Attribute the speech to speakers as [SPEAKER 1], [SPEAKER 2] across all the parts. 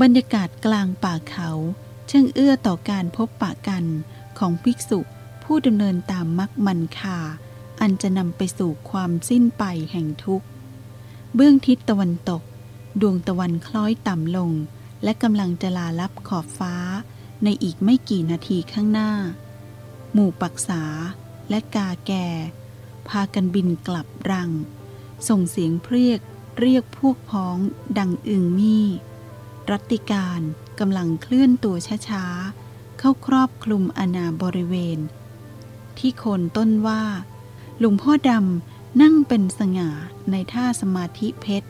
[SPEAKER 1] บรรยากาศกลางป่าเขาช่างเอื้อต่อการพบปะกันของภิกษุผู้ดำเนินตามมักมันคาอันจะนำไปสู่ความสิ้นไปแห่งทุกข์ เบื้องทิศตะวันตก ดวงตะวันคล้อยต่ำลง และกำลังจะลาลับขอบฟ้า ในอีกไม่กี่นาทีข้างหน้า หมู่ปักษาและกาแก่ พากันบินกลับรัง ส่งเสียงเพรียกเรียกพวกพ้องดังอึงมี่รัติการกำลังเคลื่อนตัวช้าๆ เข้าครอบคลุมอนาบริเวณ ที่โคนต้นว่าหลวงพ่อดำนั่งเป็นสง่าในท่าสมาธิเพชร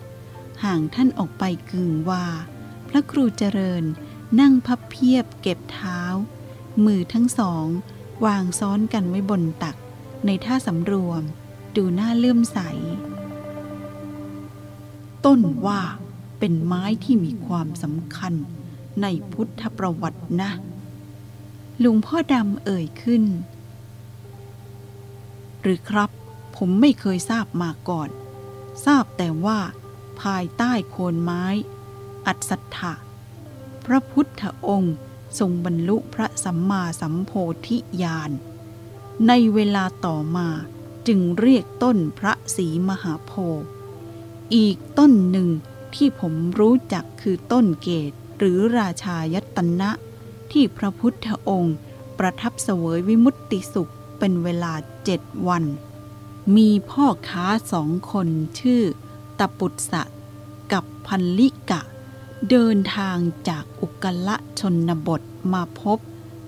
[SPEAKER 1] ห่างท่านออกไปกึ่งว่า พระครูเจริญนั่งพับเพียบเก็บเท้า มือทั้งสอง วางซ้อนกันไว้บนตัก ในท่าสำรวม ดูหน้าเลื่อมใส ต้นว่าเป็นไม้ที่มีความสำคัญในพุทธประวัตินะ ลุงพ่อดำเอ่ยขึ้น หรือครับ ผมไม่เคยทราบมาก่อน ทราบแต่ว่า ภายใต้โคนไม้ อัศถะพระพุทธองค์ทรงบรรลุพระสัมมาสัมโพธิญาณ ในเวลาต่อมาจึงเรียกต้นพระศรีมหาโพธิ์อีกต้นหนึ่งที่ผมรู้จักคือต้นเกตหรือราชายตนะ ที่พระพุทธองค์ประทับเสวยวิมุตติสุขเป็นเวลาเจ็ดวัน มีพ่อค้าสองคนชื่อตะปุตสะกับพันลิกะ เดินทางจากอุกละชนบทมาพบ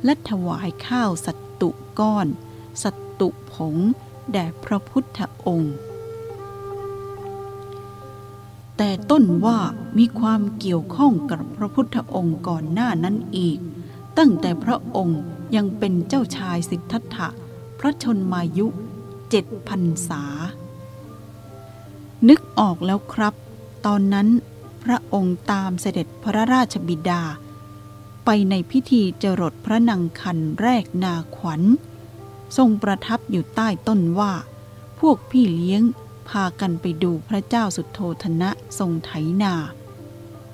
[SPEAKER 1] และถวายข้าวสัตตุก้อน สัตตุผงแด่พระพุทธองค์ แต่ต้นว่ามีความเกี่ยวข้องกับพระพุทธองค์ก่อนหน้านั้นอีก ตั้งแต่พระองค์ยังเป็นเจ้าชายสิทธัตถะ พระชนมายุเจ็ดพันษา นึกออกแล้วครับ ตอนนั้นพระองค์ตามเสด็จพระราชบิดา ไปในพิธีจรดพระนังคันแรกนาขวัญ ทรงประทับอยู่ใต้ต้นว่า พวกพี่เลี้ยงพากันไปดูพระเจ้าสุดโทธนะทรงไถนา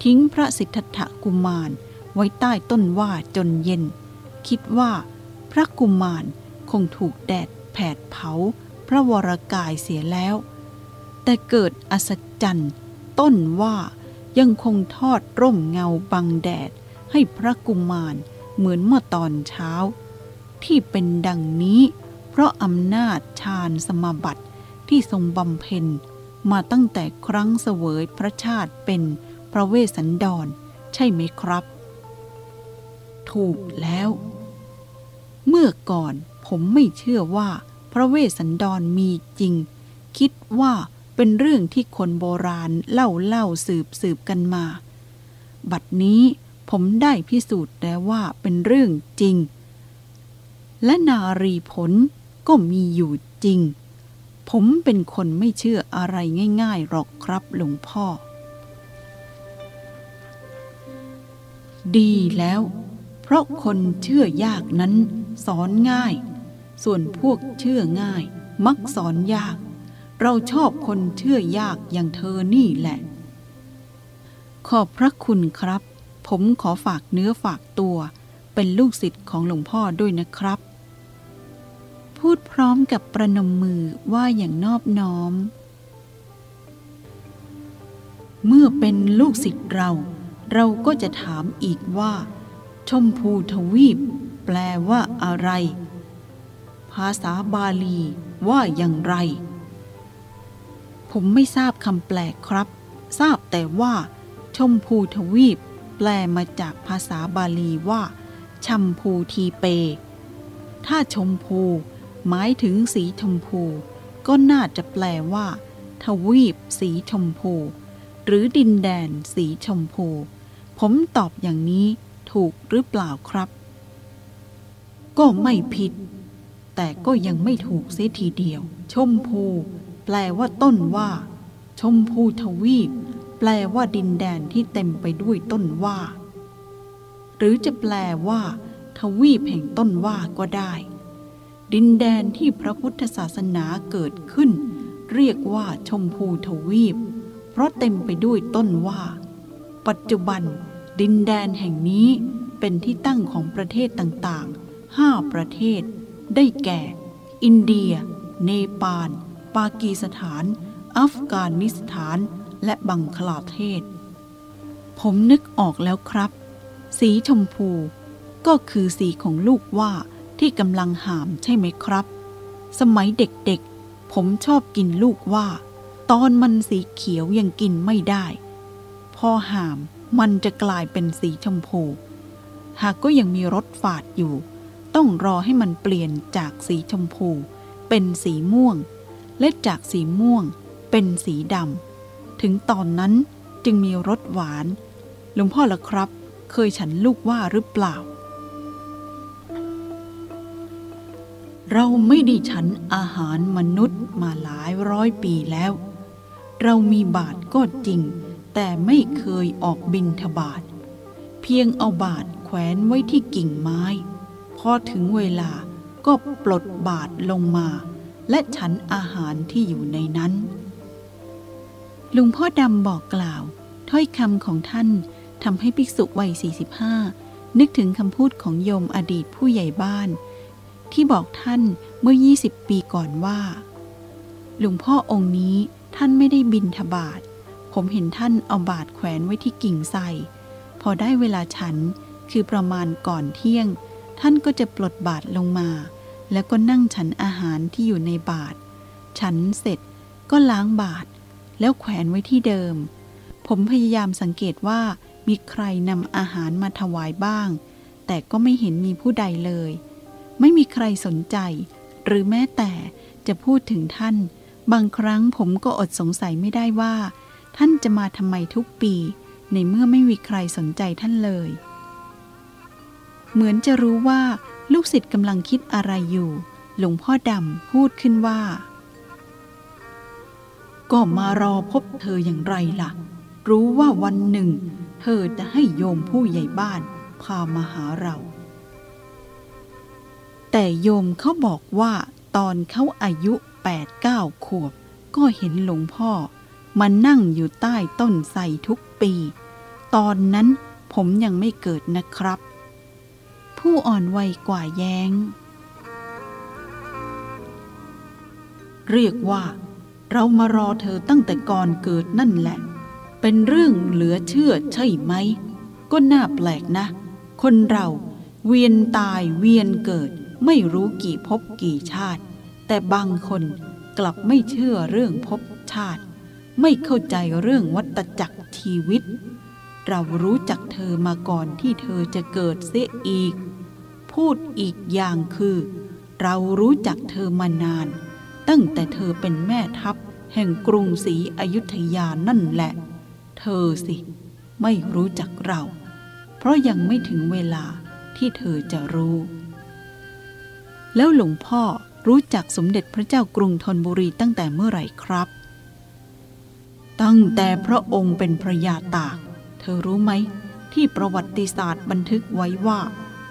[SPEAKER 1] ทิ้งพระสิทธัตถกุมารไว้ใต้ต้นว่าจนเย็น คิดว่า พระกุมารคงถูกแดดแผดเผา พระวรกายเสียแล้ว แต่เกิดอัศจรรย์ต้นว่ายังคงทอดร่มเงาบังแดดให้พระกุมารเหมือนเมื่อตอนเช้า ที่เป็นดังนี้ เพราะอำนาจฌานสมาบัติที่ทรงบำเพ็ญ มาตั้งแต่ครั้งเสวยพระชาติเป็นพระเวสสันดร ใช่ไหมครับ ถูกแล้ว เมื่อก่อนผมไม่เชื่อว่าพระเวสสันดรมีจริง คิดว่าเป็นเรื่องที่คนโบราณเล่าเล่าสืบสืบกันมา บัดนี้ผมได้พิสูจน์แล้วว่าเป็นเรื่องจริง และนารีผลก็มีอยู่จริง ผมเป็นคนไม่เชื่ออะไรง่ายๆหรอกครับหลวงพ่อ ดีแล้ว เพราะคนเชื่อยากนั้นสอนง่าย ส่วนพวกเชื่อง่าย มักสอนยาก เราชอบคนเชื่อยากอย่างเธอนี่แหละ ขอบพระคุณครับ ผมขอฝากเนื้อฝากตัว เป็นลูกศิษย์ของหลวงพ่อด้วยนะครับ พูดพร้อมกับประนมมือว่าอย่างนอบน้อม เมื่อเป็นลูกศิษย์เรา เราก็จะถามอีกว่า ชมพูทวีป แปลว่าอะไร ภาษาบาลีว่าอย่างไร ผมไม่ทราบคำแปลครับ ทราบแต่ว่า ชมพูทวีป แปลมาจากภาษาบาลีว่าชัมพูทีเปถ้าชมพู หมายถึงสีชมพู ก็น่าจะแปลว่า ทวีปสีชมพู หรือดินแดนสีชมพู ผมตอบอย่างนี้ถูกหรือเปล่าครับ ก็ไม่ผิด แต่ก็ยังไม่ถูกเสียทีเดียว ชมพู แปลว่าต้นว่า ชมพูทวีป แปลว่าดินแดนที่เต็มไปด้วยต้นว่า หรือจะแปลว่า ทวีปแห่งต้นว่าก็ได้ ดินแดนที่พระพุทธศาสนาเกิดขึ้น เรียกว่าชมพูทวีป เพราะเต็มไปด้วยต้นว่า ปัจจุบัน ดินแดนแห่งนี้เป็นที่ตั้งของประเทศต่างๆ ห้าประเทศ ได้แก่ อินเดีย เนปาล ปากีสถาน อัฟกานิสถาน และบังคลาเทศ ผมนึกออกแล้วครับ สีชมพูก็คือสีของลูกว่า ที่กำลังหามใช่ไหมครับ สมัยเด็กๆ ผมชอบกินลูกว่า ตอนมันสีเขียวยังกินไม่ได้ พอหามมันจะกลายเป็นสีชมพู หากก็ยังมีรสฝาดอยู่ ต้องรอให้มันเปลี่ยนจากสีชมพู เป็นสีม่วง และจากสีม่วง เป็นสีดำถึงตอนนั้นจึงมีรสหวาน หลวงพ่อละครับ เคยฉันลูกว่าหรือเปล่า เราไม่ได้ฉันอาหารมนุษย์มาหลายร้อยปีแล้ว เรามีบาทก็จริง แต่ไม่เคยออกบินทบาท เพียงเอาบาทแขวนไว้ที่กิ่งไม้ พอถึงเวลาก็ปลดบาทลงมา และฉันอาหารที่อยู่ในนั้น ลุงพ่อดำบอกกล่าว ถ้อยคำของท่านทำให้ภิกษุวัย 45 นึกถึงคำพูดของโยมอดีตผู้ใหญ่บ้าน ที่บอกท่านเมื่อ 20 ปีก่อนว่า หลวงพ่อองค์นี้ท่านไม่ได้บินทบาท ผมเห็นท่านเอาบาทแขวนไว้ที่กิ่งไทรพอได้เวลาฉันคือประมาณก่อนเที่ยง ท่านก็จะปลดบาทลงมา แล้วก็นั่งฉันอาหารที่อยู่ในบาท ฉันเสร็จก็ล้างบาท แล้วแขวนไว้ที่เดิม ผมพยายามสังเกตว่ามีใครนำอาหารมาถวายบ้าง แต่ก็ไม่เห็นมีผู้ใดเลย ไม่มีใครสนใจ หรือแม้แต่จะพูดถึงท่าน บางครั้งผมก็อดสงสัยไม่ได้ว่า ท่านจะมาทำไมทุกปี ในเมื่อไม่มีใครสนใจท่านเลย เหมือนจะรู้ว่าลูกศิษย์กำลังคิดอะไรอยู่ หลวงพ่อดำพูดขึ้นว่า ก็มารอพบเธออย่างไรล่ะ รู้ว่าวันหนึ่ง เธอจะให้โยมผู้ใหญ่บ้านพามาหาเรา แต่โยมเขาบอกว่าตอนเขาอายุแปดเก้าขวบ ก็เห็นหลวงพ่อ มานั่งอยู่ใต้ต้นไทรทุกปี ตอนนั้นผมยังไม่เกิดนะครับ ผู้อ่อนวัยกว่าแย้ง เรียกว่าเรามารอเธอตั้งแต่ก่อนเกิดนั่นแหละ เป็นเรื่องเหลือเชื่อใช่ไหม ก็น่าแปลกนะ คนเราเวียนตายเวียนเกิด ไม่รู้กี่ภพกี่ชาติ แต่บางคนกลับไม่เชื่อเรื่องภพชาติ ไม่เข้าใจเรื่องวัตจักรชีวิต เรารู้จักเธอมาก่อนที่เธอจะเกิดเสียอีก พูดอีกอย่างคือ เรารู้จักเธอมานาน ตั้งแต่เธอเป็นแม่ทัพ แห่งกรุงศรีอยุธยานั่นแหละ เธอสิไม่รู้จักเรา เพราะยังไม่ถึงเวลาที่เธอจะรู้ แล้วหลวงพ่อรู้จักสมเด็จพระเจ้ากรุงธนบุรีตั้งแต่เมื่อไหร่ครับ ตั้งแต่พระองค์เป็นพระยาตาก เธอรู้ไหม ที่ประวัติศาสตร์บันทึกไว้ว่า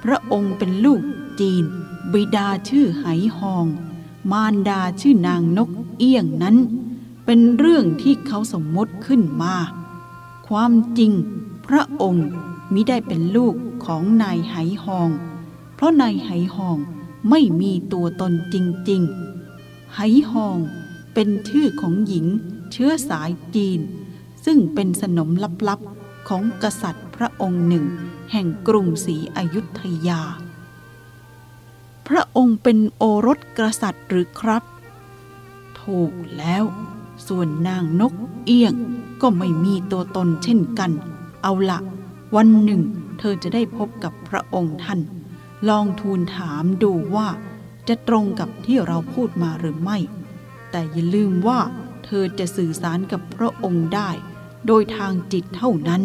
[SPEAKER 1] พระองค์เป็นลูกจีน บิดาชื่อไหหอง มารดาชื่อนางนกเอี้ยงนั้น เป็นเรื่องที่เขาสมมติขึ้นมา ความจริง พระองค์มิได้เป็นลูกของนายไหหอง เพราะนายไหหอง ไม่มีตัวตนจริงๆ ไหหอง เป็นชื่อของหญิงเชื้อสายจีน ซึ่งเป็นสนมลับๆของกษัตริย์พระองค์หนึ่ง แห่งกรุงศรีอยุธยา พระองค์เป็นโอรสกษัตริย์หรือครับ ถูกแล้ว ส่วนนางนกเอี้ยงก็ไม่มีตัวตนเช่นกัน เอาละวันหนึ่ง เธอจะได้พบกับพระองค์ท่าน ลองทูลถามดูว่าจะตรงกับที่เราพูดมาหรือไม่ แต่อย่าลืมว่าเธอจะสื่อสารกับพระองค์ได้ โดยทางจิตเท่านั้น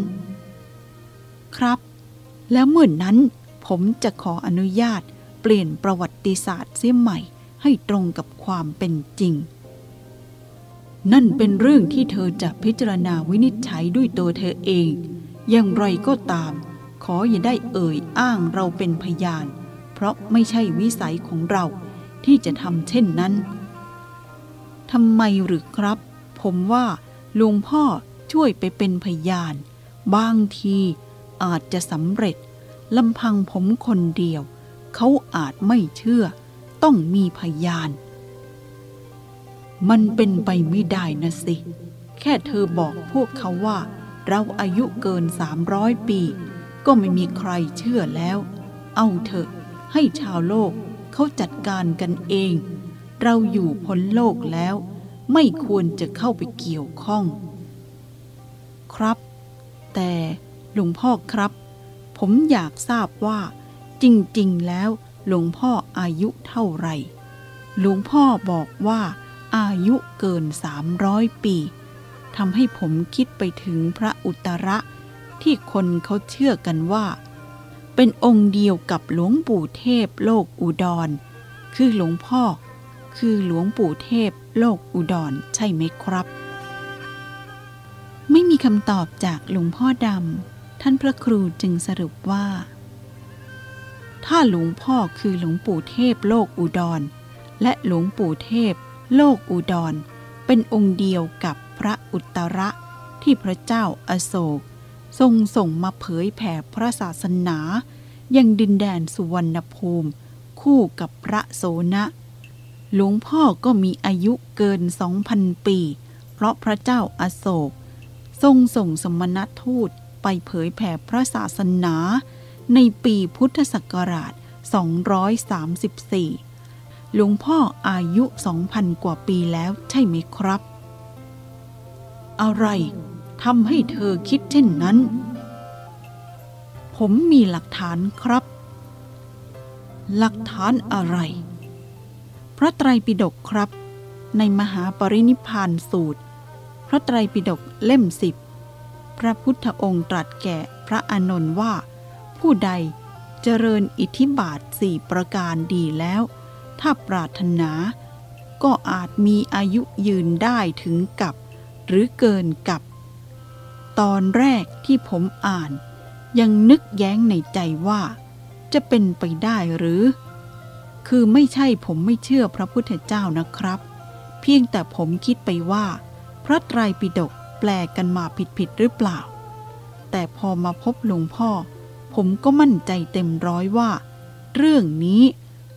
[SPEAKER 1] ครับ แล้วเมื่อนนั้นผมจะขออนุญาตเปลี่ยนประวัติศาสตร์เสียใหม่ ให้ตรงกับความเป็นจริง นั่นเป็นเรื่องที่เธอจะพิจารณาวินิจฉัยด้วยตัวเธอเอง อย่างไรก็ตาม ขออย่าได้เอ่ยอ้างเราเป็นพยาน เพราะไม่ใช่วิสัยของเราที่จะทำเช่นนั้นทำไมหรือครับ ผมว่าลวงพ่อช่วยไปเป็นพยาน บางทีอาจจะสำเร็จลำพังผมคนเดียว เขาอาจไม่เชื่อ ต้องมีพยาน มันเป็นไปไม่ได้นะสิ แค่เธอบอกพวกเขาว่า เราอายุเกิน300ปี ก็ไม่มีใครเชื่อแล้ว เอาเถอะ ให้ชาวโลกเขาจัดการกันเอง เราอยู่พ้นโลกแล้ว ไม่ควรจะเข้าไปเกี่ยวข้อง ครับ แต่หลวงพ่อครับ ผมอยากทราบว่า จริงๆแล้วหลวงพ่ออายุเท่าไหร่หลวงพ่อบอกว่า อายุเกิน300ปีทำให้ผมคิดไปถึงพระอุตระ ที่คนเขาเชื่อกันว่า เป็นองค์เดียวกับหลวงปู่เทพโลกอุดร คือหลวงพ่อ คือหลวงปู่เทพโลกอุดรใช่ไหมครับ ไม่มีคำตอบจากหลวงพ่อดำท่านพระครูจึงสรุปว่า ถ้าหลวงพ่อคือหลวงปู่เทพโลกอุดร และหลวงปู่เทพโลกอุดร เป็นองค์เดียวกับพระอุตระที่พระเจ้าอาโศก ทรงส่งมาเผยแผ่พระศาสนายังดินแดนสุวรรณภูมิ คู่กับพระโสนะ หลวงพ่อก็มีอายุเกิน2,000ปี เพราะพระเจ้าอาโศก ทรงส่งสมณทูตไปเผยแผ่พระศาสนา ในปีพุทธศักราช 234 หลวงพ่ออายุ 2,000 กว่าปีแล้วใช่ไหมครับ อะไร ทำให้เธอคิดเช่นนั้น ผมมีหลักฐานครับ หลักฐานอะไร พระไตรปิฎกครับ ในมหาปรินิพานสูตร พระไตรปิฎกเล่มสิบ พระพุทธองค์ตรัสแก่พระอานนท์ว่า ผู้ใดเจริญอิทธิบาทสี่ประการดีแล้ว ถ้าปรารถนา ก็อาจมีอายุยืนได้ถึงกับ หรือเกินกับ ตอนแรกที่ผมอ่าน ยังนึกแย้งในใจว่า จะเป็นไปได้หรือ คือไม่ใช่ผมไม่เชื่อพระพุทธเจ้านะครับ เพียงแต่ผมคิดไปว่า พระไตรปิฎกแปลกันมาผิดๆหรือเปล่า แต่พอมาพบหลวงพ่อ ผมก็มั่นใจเต็มร้อยว่า เรื่องนี้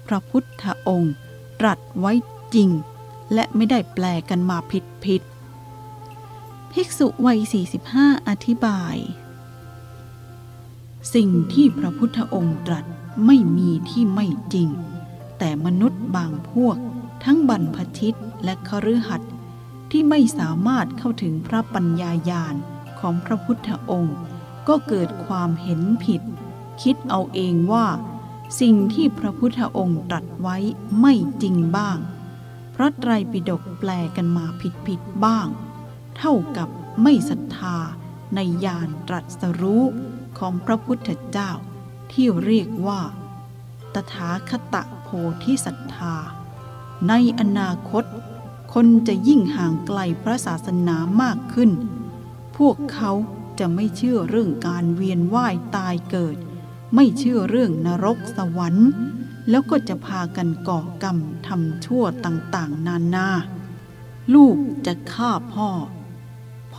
[SPEAKER 1] พระพุทธองค์ตรัสไว้จริง และไม่ได้แปลกันมาผิดๆ ภิกษุวัย 45 อธิบาย สิ่งที่พระพุทธองค์ตรัสไม่มีที่ไม่จริง แต่มนุษย์บางพวก ทั้งบรรพชิตและคฤหัสถ์ที่ไม่สามารถเข้าถึงพระปัญญาญาณของพระพุทธองค์ ก็เกิดความเห็นผิด คิดเอาเองว่า สิ่งที่พระพุทธองค์ตรัสไว้ไม่จริงบ้างพระไตรปิฎกแปลกันมาผิดๆบ้าง เท่ากับไม่ศรัทธาในญาณตรัสรู้ของพระพุทธเจ้า ที่เรียกว่า ตถาคตโพธิศรัทธา ในอนาคต คนจะยิ่งห่างไกลพระศาสนามากขึ้น พวกเขาจะไม่เชื่อเรื่องการเวียนว่ายตายเกิด ไม่เชื่อเรื่องนรกสวรรค์ แล้วก็จะพากันก่อกรรมทำชั่วต่างๆ นานา ลูกจะฆ่าพ่อ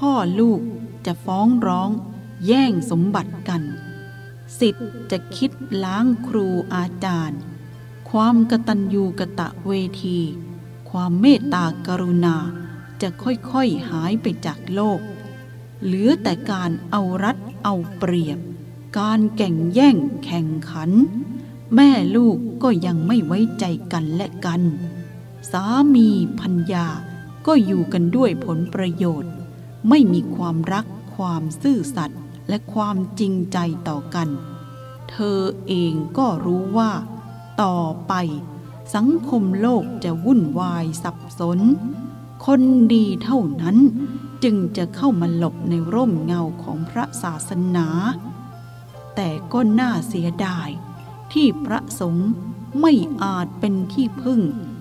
[SPEAKER 1] พ่อลูกจะฟ้องร้องแย่งสมบัติกันสิทธิ์จะคิดล้างครูอาจารย์ ความกตัญญูกะตะเวที ความเมตตากรุณาจะค่อยๆหายไปจากโลก เหลือแต่การเอารัดเอาเปรียบ การแก่งแย่งแข่งขัน แม่ลูกก็ยังไม่ไว้ใจกันและกัน สามีพัญญาก็อยู่กันด้วยผลประโยชน์ ไม่มีความรัก ความซื่อสัตย์และความจริงใจต่อกัน เธอเองก็รู้ว่า ต่อไป สังคมโลกจะวุ่นวายสับสน คนดีเท่านั้นจึงจะเข้ามาหลบในร่มเงาของพระศาสนา แต่ก็น่าเสียดาย ที่พระสงฆ์ไม่อาจเป็นที่พึ่ง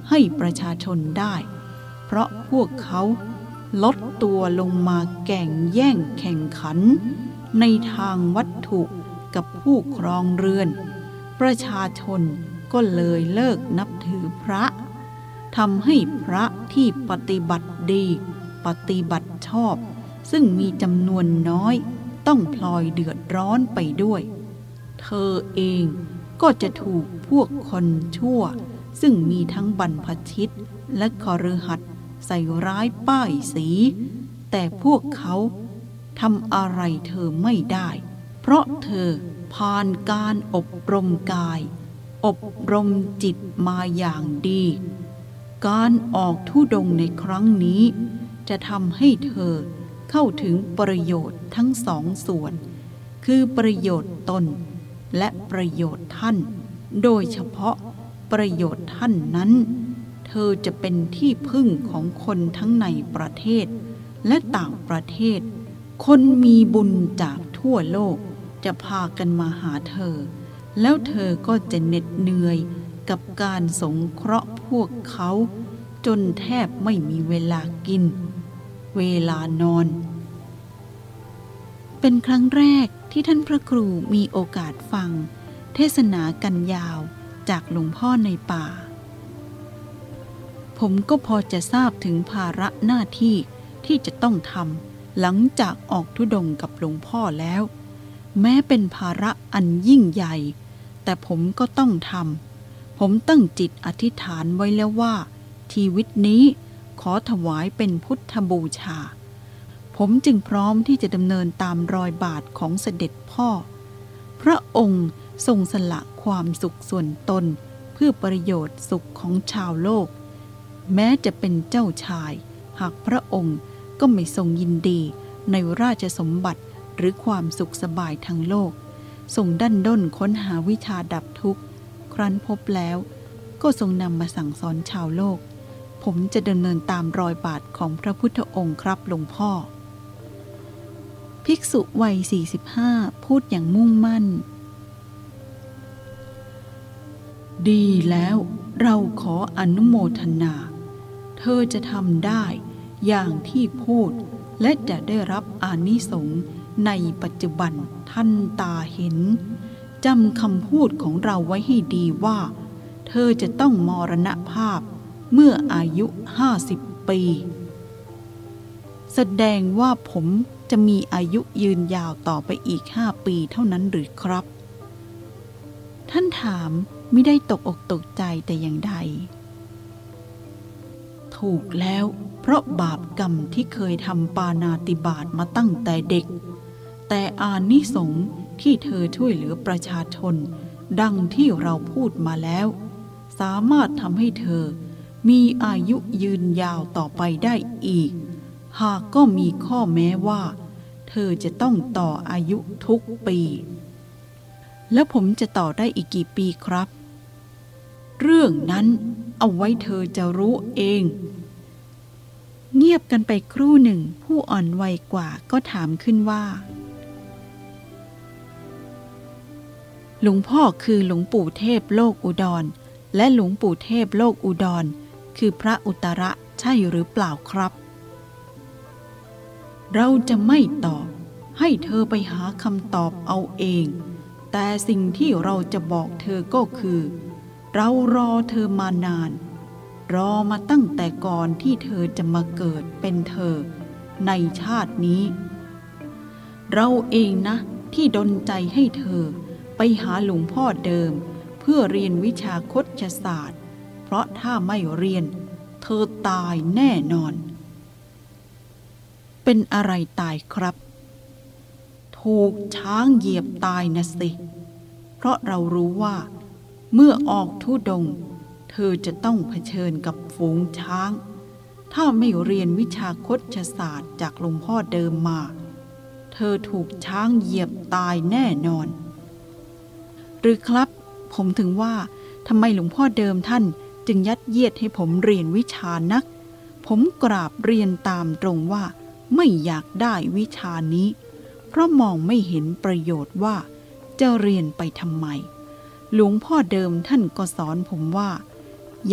[SPEAKER 1] ให้ประชาชนได้ เพราะพวกเขา ลดตัวลงมาแก่งแย่งแข่งขัน ในทางวัตถุกับผู้ครองเรือน ประชาชนก็เลยเลิกนับถือพระทำให้พระที่ปฏิบัติดี ปฏิบัติชอบ ซึ่งมีจำนวนน้อย ต้องพลอยเดือดร้อนไปด้วย เธอเองก็จะถูกพวกคนชั่ว ซึ่งมีทั้งบรรพชิตและคอรหัด ใส่ร้ายป้ายสี แต่พวกเขาทำอะไรเธอไม่ได้ เพราะเธอผ่านการอบรมกาย อบรมจิตมาอย่างดี การออกทุดงในครั้งนี้ จะทำให้เธอเข้าถึงประโยชน์ทั้งสองส่วน คือประโยชน์ตน และประโยชน์ท่าน โดยเฉพาะประโยชน์ท่านนั้น เธอจะเป็นที่พึ่งของคนทั้งในประเทศ และต่างประเทศ คนมีบุญจากทั่วโลกจะพากันมาหาเธอ แล้วเธอก็จะเหน็ดเหนื่อยกับการสงเคราะห์พวกเขา จนแทบไม่มีเวลากิน เวลานอน เป็นครั้งแรกที่ท่านพระครูมีโอกาสฟัง เทศนากันยาวจากหลวงพ่อในป่า ผมก็พอจะทราบถึงภาระหน้าที่ที่จะต้องทำหลังจากออกทุดงกับหลวงพ่อแล้ว แม้เป็นภาระอันยิ่งใหญ่ แต่ผมก็ต้องทำผมตั้งจิตอธิษฐานไว้แล้วว่า ชีวิตนี้ขอถวายเป็นพุทธบูชา ผมจึงพร้อมที่จะดำเนินตามรอยบาทของเสด็จพ่อ พระองค์ทรงสละความสุขส่วนตน เพื่อประโยชน์สุขของชาวโลก แม้จะเป็นเจ้าชาย หากพระองค์ก็ไม่ทรงยินดีในราชสมบัติหรือความสุขสบายทางโลกทรงดันด้นค้นหาวิชาดับทุกข์ ครั้นพบแล้ว ก็ทรงนำมาสั่งสอนชาวโลก ผมจะดำเนินตามรอยบาทของพระพุทธองค์ครับหลวงพ่อ ภิกษุวัย 45 พูดอย่างมุ่งมั่น ดีแล้วเราขออนุโมทนา เธอจะทำได้อย่างที่พูด และจะได้รับอานิสงส์ในปัจจุบันท่านตาเห็นจำคำพูดของเราไว้ให้ดีว่า เธอจะต้องมรณภาพเมื่ออายุห้าสิบปี แสดงว่าผมจะมีอายุยืนยาวต่อไปอีกห้าปีเท่านั้นหรือครับ ท่านถามไม่ได้ตกอกตกใจแต่อย่างใด ถูกแล้ว เพราะบาปกรรมที่เคยทำปานาติบาตมาตั้งแต่เด็ก แต่อานิสงส์ที่เธอช่วยเหลือประชาชน ดังที่เราพูดมาแล้ว สามารถทำให้เธอ มีอายุยืนยาวต่อไปได้อีก หากก็มีข้อแม้ว่า เธอจะต้องต่ออายุทุกปี แล้วผมจะต่อได้อีกกี่ปีครับ เรื่องนั้น เอาไว้เธอจะรู้เอง เงียบกันไปครู่หนึ่งผู้อ่อนวัยกว่าก็ถามขึ้นว่า หลวงพ่อคือหลวงปู่เทพโลกอุดร และหลวงปู่เทพโลกอุดร คือพระอุตระใช่หรือเปล่าครับ เราจะไม่ตอบ ให้เธอไปหาคำตอบเอาเอง แต่สิ่งที่เราจะบอกเธอก็คือ เรารอเธอมานาน รอมาตั้งแต่ก่อนที่เธอจะมาเกิดเป็นเธอ ในชาตินี้ เราเองนะ ที่ดนใจให้เธอไปหาหลวงพ่อเดิม เพื่อเรียนวิชาคดชศาสตร์ เพราะถ้าไม่เรียน เธอตายแน่นอน เป็นอะไรตายครับ ถูกช้างเหยียบตายนะสิ เพราะเรารู้ว่า เมื่อออกทุดง เธอจะต้องเผชิญกับฝูงช้าง ถ้าไม่เรียนวิชาคดชศาสตร์จากหลวงพ่อเดิมมา เธอถูกช้างเหยียบตายแน่นอน หรือครับผมถึงว่าทำไมหลวงพ่อเดิมท่านจึงยัดเยียดให้ผมเรียนวิชานัก ผมกราบเรียนตามตรงว่าไม่อยากได้วิชานี้ เพราะมองไม่เห็นประโยชน์ว่าจะเรียนไปทำไม หลวงพ่อเดิมท่านก็สอนผมว่า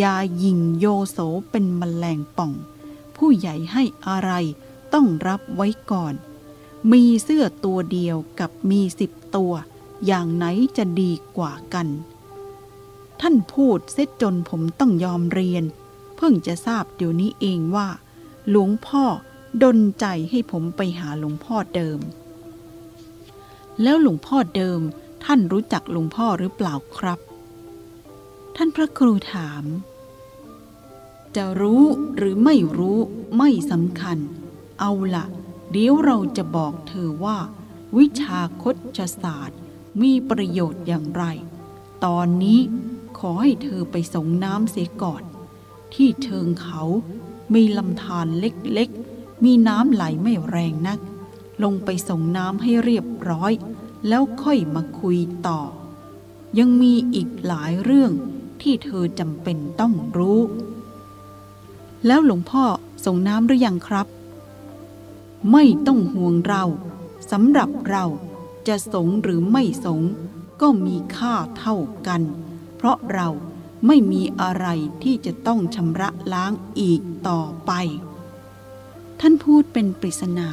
[SPEAKER 1] ยาหยิงโยโสเป็นมแมลงป่อง ผู้ใหญ่ให้อะไรต้องรับไว้ก่อน มีเสื้อตัวเดียวกับมีสิบตัว อย่างไหนจะดีกว่ากัน ท่านพูดเส็จจนผมต้องยอมเรียน เพิ่งจะทราบเดี๋ยวนี้เองว่า หลวงพ่อดนใจให้ผมไปหาหลวงพ่อเดิม แล้วหลวงพ่อเดิม ท่านรู้จักหลวงพ่อหรือเปล่าครับ ท่านพระครูถาม จะรู้หรือไม่รู้ไม่สำคัญ เอาละ เดี๋ยวเราจะบอกเธอว่า วิชาคดศาสตร์มีประโยชน์อย่างไร ตอนนี้ขอให้เธอไปส่งน้ำเสียก่อน ที่เชิงเขามีลำธารเล็กๆ มีน้ำไหลไม่แรงนัก ลงไปส่งน้ำให้เรียบร้อย แล้วค่อยมาคุยต่อ ยังมีอีกหลายเรื่องที่เธอจำเป็นต้องรู้ แล้วหลวงพ่อส่งน้ำหรือยังครับ ไม่ต้องห่วงเราสำหรับเราจะสงหรือไม่สงก็มีค่าเท่ากัน เพราะเราไม่มีอะไรที่จะต้องชำระล้างอีกต่อไป ท่านพูดเป็นปริศนา